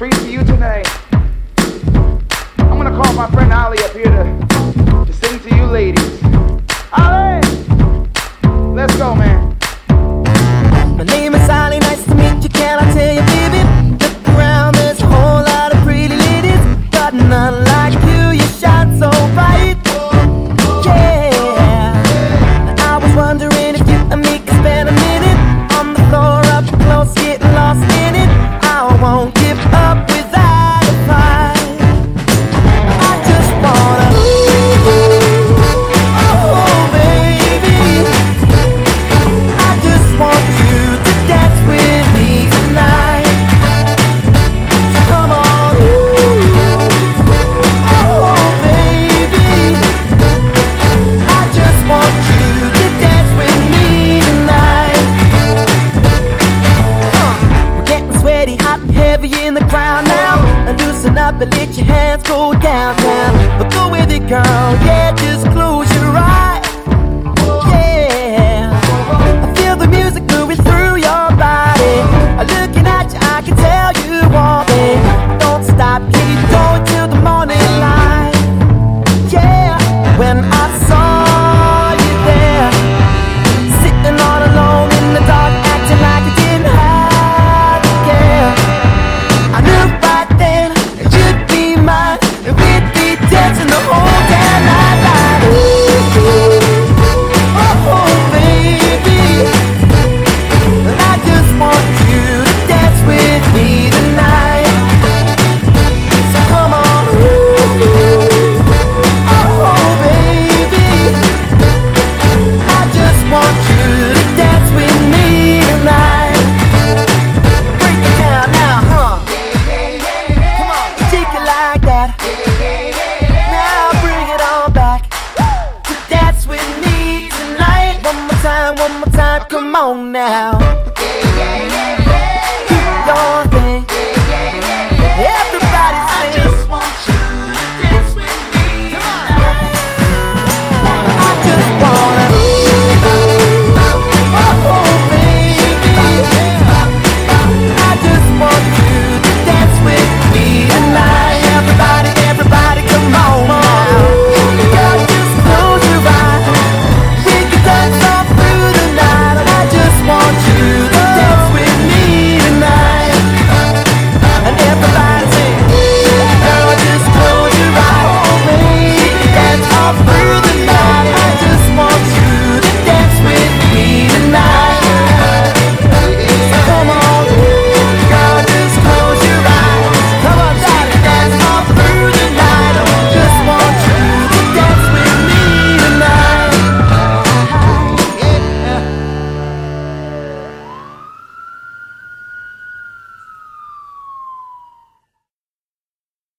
treat to you tonight. I'm gonna call my friend Ali up here. up and let your hands go down, down. But go with it, girl. Yeah, just close your eyes. Yeah. I feel the music moving through your body. Looking at you, I can tell you want me. Don't stop, keep going till the morning light. Yeah. When I saw come on now.